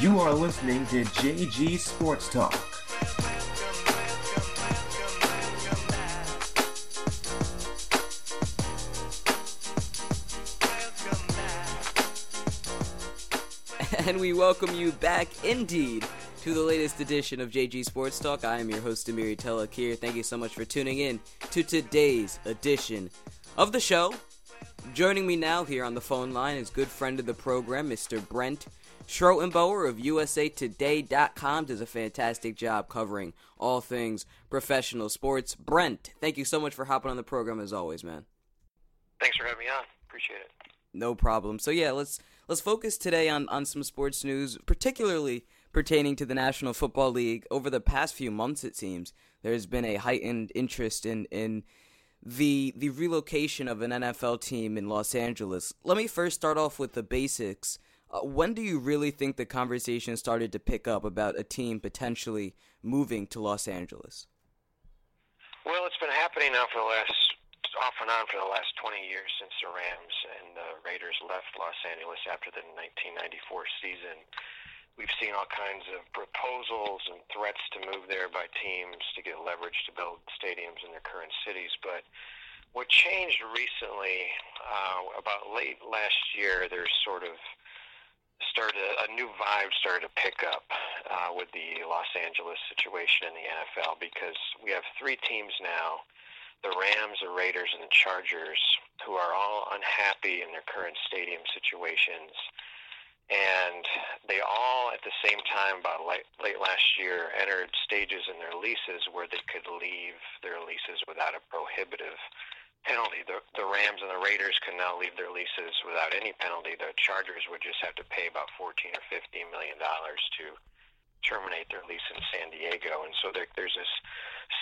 You are listening to JG Sports Talk. And we welcome you back indeed to the latest edition of JG Sports Talk. I am your host, Amiri Telek here. Thank you so much for tuning in to today's edition of the show. Joining me now here on the phone line is good friend of the program, Mr. Brent Schrotenboer of USAToday.com does a fantastic job covering all things professional sports. Brent, thank you so much for hopping on the program as always, man. Thanks for having me on. Appreciate it. No problem. So yeah, let's let's focus today on, on some sports news, particularly pertaining to the National Football League. Over the past few months, it seems there's been a heightened interest in in the the relocation of an NFL team in Los Angeles. Let me first start off with the basics. Uh, when do you really think the conversation started to pick up about a team potentially moving to Los Angeles? Well, it's been happening now for the last off and on for the last 20 years since the Rams and the Raiders left Los Angeles after the 1994 season. We've seen all kinds of proposals and threats to move there by teams to get leverage to build stadiums in their current cities. But what changed recently, uh, about late last year, there's sort of started a new vibe started to pick up uh, with the Los Angeles situation in the NFL because we have three teams now the Rams, the Raiders, and the Chargers, who are all unhappy in their current stadium situations. And they all at the same time about late, late last year entered stages in their leases where they could leave their leases without a prohibitive penalty. The, the Rams and the Raiders can now leave their leases without any penalty. The Chargers would just have to pay about 14 or 15 million dollars to terminate their lease in San Diego. And so there, there's this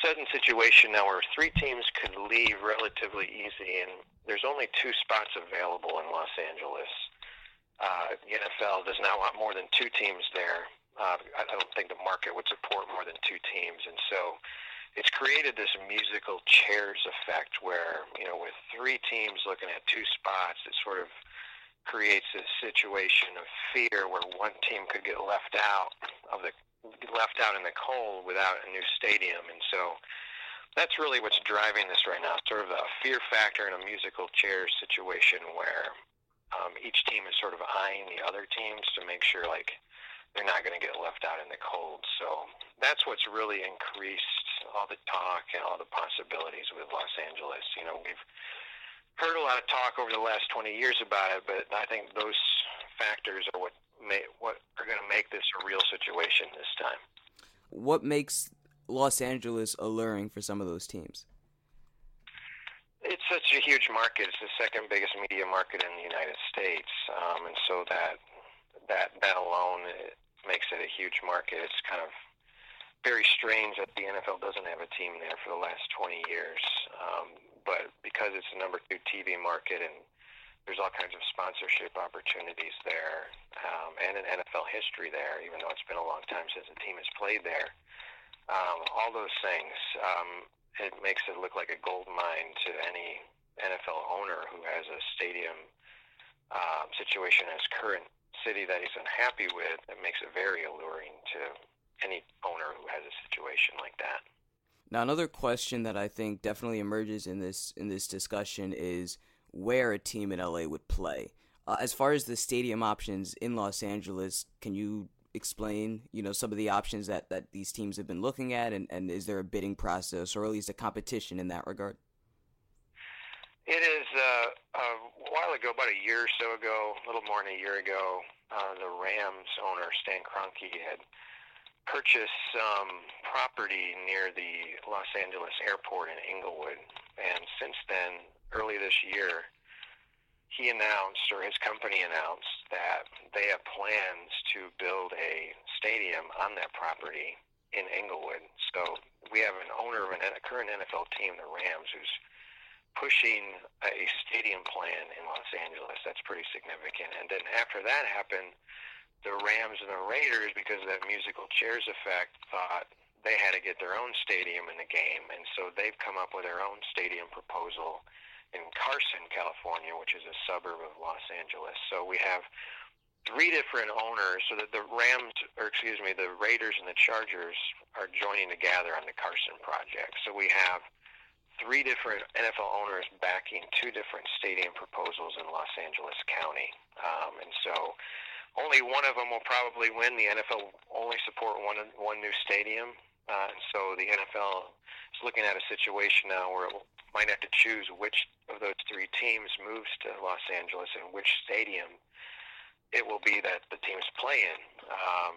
sudden situation now where three teams could leave relatively easy, and there's only two spots available in Los Angeles uh, the NFL does not want more than two teams there. Uh, I don't think the market would support more than two teams, and so it's created this musical chairs effect where you know with three teams looking at two spots, it sort of creates a situation of fear where one team could get left out of the left out in the cold without a new stadium, and so that's really what's driving this right now. Sort of a fear factor and a musical chairs situation where um, each team is sort of eyeing the other teams to make sure like they're not going to get left out in the cold. So that's what's really increased all the talk and all the possibilities with Los Angeles. You know, we've heard a lot of talk over the last 20 years about it, but I think those factors are what may, what are going to make this a real situation this time. What makes Los Angeles alluring for some of those teams? It's such a huge market. It's the second biggest media market in the United States, um, and so that that that alone makes it a huge market. It's kind of very strange that the NFL doesn't have a team there for the last 20 years, um, but because it's the number two TV market and there's all kinds of sponsorship opportunities there um, and an NFL history there, even though it's been a long time since a team has played there. Um, all those things um, it makes it look like a gold mine to any NFL owner who has a stadium um, situation his current city that he's unhappy with. that makes it very alluring to any owner who has a situation like that. Now, another question that I think definitely emerges in this in this discussion is where a team in LA would play. Uh, as far as the stadium options in Los Angeles, can you explain, you know, some of the options that, that these teams have been looking at, and, and is there a bidding process or at least a competition in that regard? It is uh, a while ago, about a year or so ago, a little more than a year ago, uh, the Rams owner Stan Kroenke had purchased some property near the Los Angeles airport in Inglewood, and since then, early this year, he announced, or his company announced, that they have plans to build a stadium on that property in Inglewood. So we have an owner of an, a current NFL team, the Rams, who's pushing a stadium plan in Los Angeles. That's pretty significant. And then after that happened, the Rams and the Raiders, because of that musical chairs effect, thought they had to get their own stadium in the game. And so they've come up with their own stadium proposal in Carson, California, which is a suburb of Los Angeles. So we have three different owners. So that the Rams, or excuse me, the Raiders and the Chargers are joining together on the Carson project. So we have three different NFL owners backing two different stadium proposals in Los Angeles County, um, and so only one of them will probably win. The NFL only support one one new stadium, uh, and so the NFL is looking at a situation now where it might have to choose which of those three teams moves to Los Angeles and which stadium it will be that the teams play in. Um,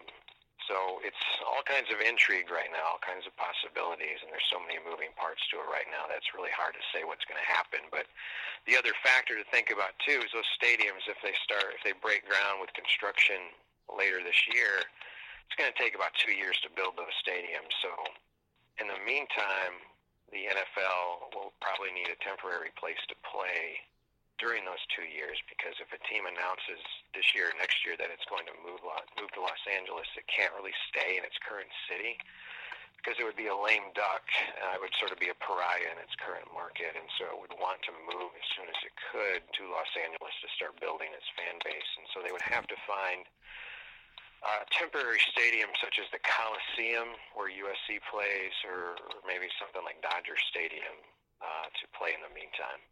so it's all kinds of intrigue right now, all kinds of possibilities, and there's so many moving parts to it right now that's really hard to say what's going to happen. But the other factor to think about too is those stadiums. If they start, if they break ground with construction later this year, it's going to take about two years to build those stadiums. So in the meantime, the NFL will probably need a temporary place to play during those two years because if a team announces this year or next year that it's going to move move to Los Angeles, it can't really stay in its current city because it would be a lame duck. Uh, it would sort of be a pariah in its current market, and so it would want to move as soon as it could to Los Angeles to start building its fan base. And so they would have to find a temporary stadium such as the Coliseum where USC plays, or, or maybe something like Dodger Stadium uh, to play in the meantime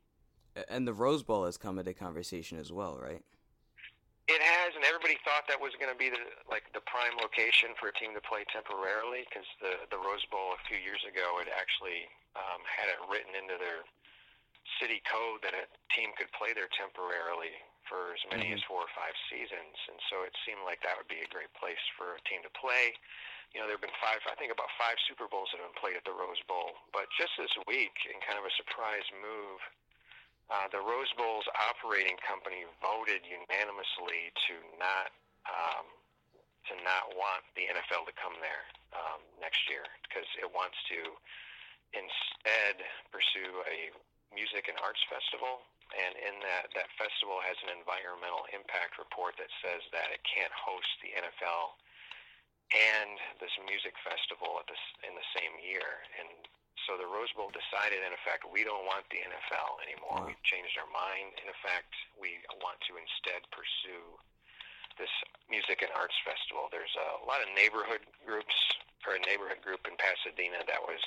and the Rose Bowl has come into conversation as well, right? It has, and everybody thought that was going to be the like the prime location for a team to play temporarily because the the Rose Bowl a few years ago had actually um, had it written into their city code that a team could play there temporarily for as many mm-hmm. as four or five seasons, and so it seemed like that would be a great place for a team to play. You know, there have been five, I think about five Super Bowls that have been played at the Rose Bowl, but just this week, in kind of a surprise move uh, the Rose Bowl's operating company voted unanimously to not um, to not want the NFL to come there um, next year because it wants to instead pursue a music and arts festival. And in that, that festival has an environmental impact report that says that it can't host the NFL and this music festival at this in the same year. And so the Rose Bowl decided, in effect, we don't want the NFL anymore. Wow. We've changed our mind. In effect, we want to instead pursue this music and arts festival. There's a lot of neighborhood groups, or a neighborhood group in Pasadena that was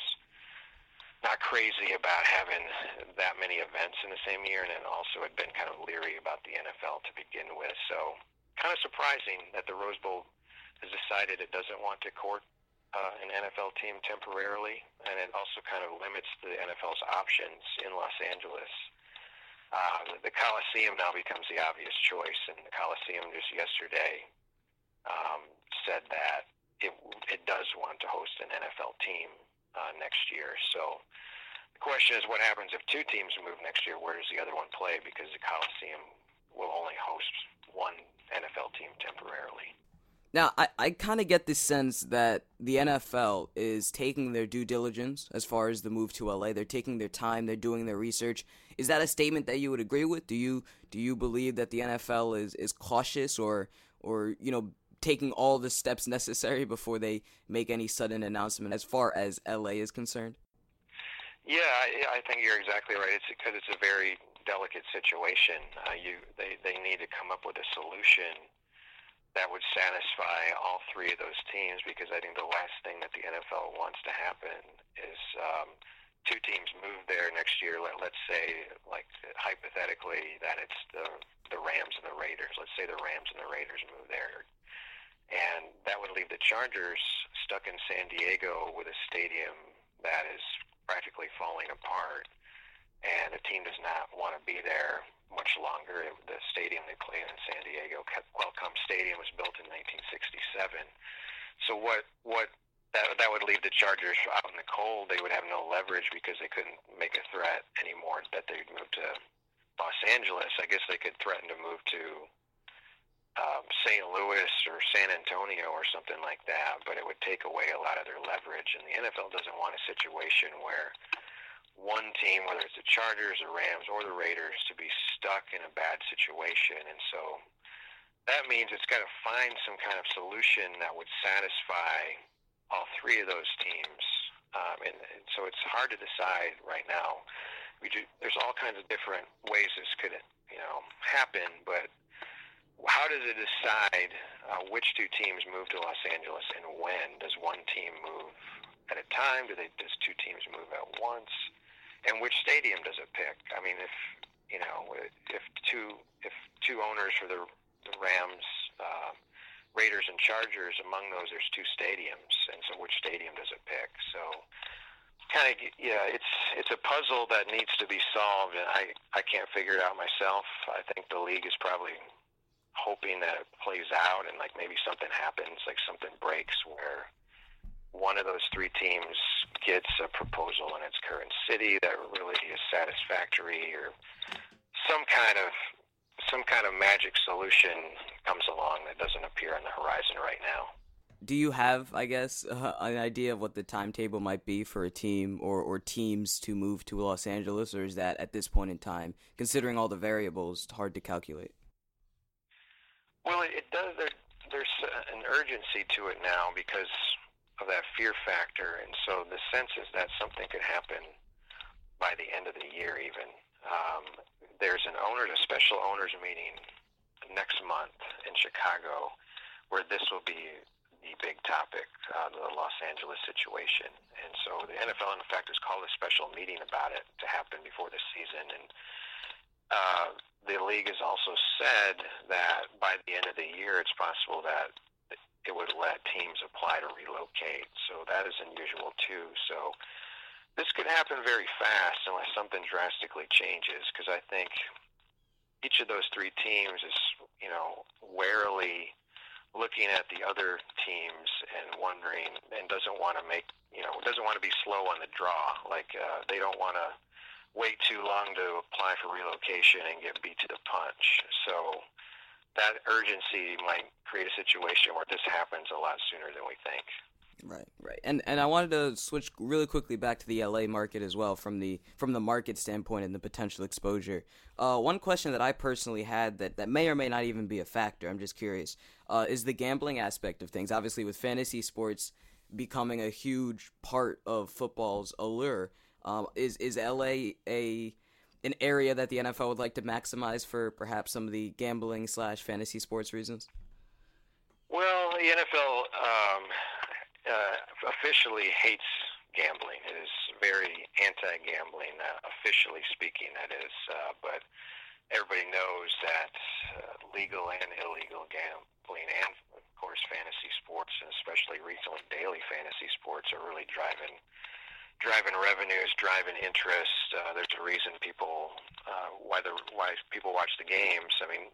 not crazy about having that many events in the same year, and then also had been kind of leery about the NFL to begin with. So, kind of surprising that the Rose Bowl has decided it doesn't want to court uh, an NFL team temporarily, and it also kind of limits the NFL's options in Los Angeles. Uh, the Coliseum now becomes the obvious choice, and the Coliseum just yesterday um, said that it it does want to host an NFL team uh, next year. So the question is, what happens if two teams move next year? Where does the other one play? Because the Coliseum will only host one NFL team temporarily. Now, I, I kind of get the sense that the NFL is taking their due diligence as far as the move to LA. They're taking their time. They're doing their research. Is that a statement that you would agree with? Do you do you believe that the NFL is, is cautious or or you know taking all the steps necessary before they make any sudden announcement as far as LA is concerned? Yeah, I, I think you're exactly right. It's because it's a very delicate situation. Uh, you they they need to come up with a solution that would satisfy all three of those teams because I think the last thing that the NFL wants to happen is um, two teams move there next year. Let, let's say, like hypothetically, that it's the the Rams and the Raiders. Let's say the Rams and the Raiders move there, and that would leave the Chargers stuck in San Diego with a stadium that is practically falling apart, and the team does not want to be there much longer. It, the stadium they play in San Diego, Qualcomm Stadium, was built in 1967. So what what that that would leave the Chargers out in the cold. They would have no leverage because they couldn't make a threat anymore that they'd move to Los Angeles. I guess they could threaten to move to um, St. Louis or San Antonio or something like that, but it would take away a lot of their leverage. And the NFL doesn't want a situation where one team, whether it's the Chargers or Rams or the Raiders, to be stuck in a bad situation. And so that means it's got to find some kind of solution that would satisfy all three of those teams. Um, and, and so it's hard to decide right now. We do, there's all kinds of different ways this could, you know, happen, but how does it decide uh, which two teams move to Los Angeles and when? Does one team move at a time? Do they? Does two teams move at once? And which stadium does it pick? I mean, if you know, if two if two owners for the, the Rams, uh, Raiders, and Chargers, among those there's two stadiums, and so which stadium does it pick? So kind of yeah, it's it's a puzzle that needs to be solved, and I I can't figure it out myself. I think the league is probably hoping that it plays out and like maybe something happens, like something breaks where one of those three teams gets a proposal in its current city that really is satisfactory or some kind of some kind of magic solution comes along that doesn't appear on the horizon right now. Do you have, I guess, uh, an idea of what the timetable might be for a team or, or teams to move to Los Angeles, or is that at this point in time, considering all the variables, hard to calculate? Well, it does. There, there's an urgency to it now because of that fear factor, and so the sense is that something could happen by the end of the year. Even um, there's an owner, a special owners meeting next month in Chicago, where this will be the big topic, uh, the Los Angeles situation. And so the NFL, in fact, has called a special meeting about it to happen before the season. And uh, the league has also said that by the end of the year, it's possible that it would let teams apply to relocate. So that is unusual too. So this could happen very fast unless something drastically changes. Because I think each of those three teams is, you know, warily looking at the other teams and wondering, and doesn't want to make, you know, doesn't want to be slow on the draw. Like uh, they don't want to wait too long to apply for relocation and get beat to the punch. So that urgency might create a situation where this happens a lot sooner than we think. Right, right, and and I wanted to switch really quickly back to the LA market as well from the from the market standpoint and the potential exposure. Uh, one question that I personally had that, that may or may not even be a factor. I'm just curious. Uh, is the gambling aspect of things? Obviously, with fantasy sports becoming a huge part of football's allure, um, is is LA a an area that the NFL would like to maximize for perhaps some of the gambling slash fantasy sports reasons? Well, the NFL um, uh, officially hates gambling. It is very anti-gambling, uh, officially speaking. That is, uh, but everybody knows that uh, legal and illegal gambling, and of course, fantasy sports, and especially recently daily fantasy sports, are really driving driving revenues, driving interest. Uh, there's a reason people uh, why the why people watch the games. I mean,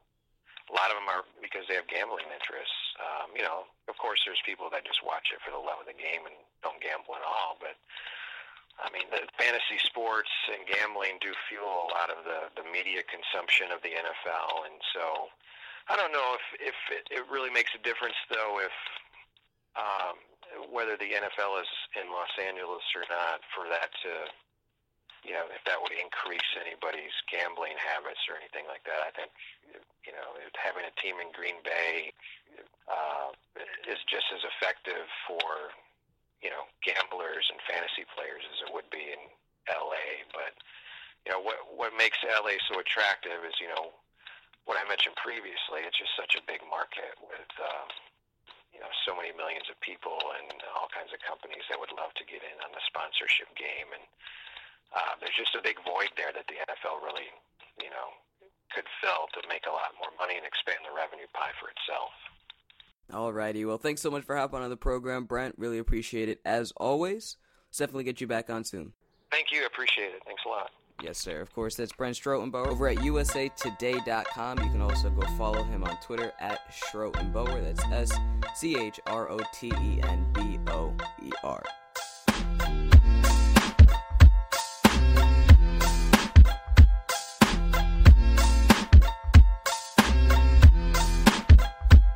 a lot of them are because they have gambling interests. Um, you know, of course, there's people that just watch it for the love of the game and don't gamble at all. But I mean, the fantasy sports and gambling do fuel a lot of the the media consumption of the NFL, and so I don't know if if it, it really makes a difference though if um, whether the NFL is in Los Angeles or not, for that to, you know, if that would increase anybody's gambling habits or anything like that. I think, you know, having a team in Green Bay uh, is just as effective for, you know, gamblers and fantasy players as it would be in LA. But, you know, what what makes LA so attractive is, you know, what I mentioned previously. It's just such a big market with. Um, you know so many millions of people and all kinds of companies that would love to get in on the sponsorship game and uh, there's just a big void there that the NFL really you know could fill to make a lot more money and expand the revenue pie for itself. Alrighty, well thanks so much for hopping on the program, Brent. Really appreciate it as always. Let's definitely get you back on soon. Thank you, appreciate it. Thanks a lot. Yes, sir. Of course, that's Brent Schrotenboer over at usatoday.com. You can also go follow him on Twitter at Schrotenboer. That's S C H R O T E N B O E R.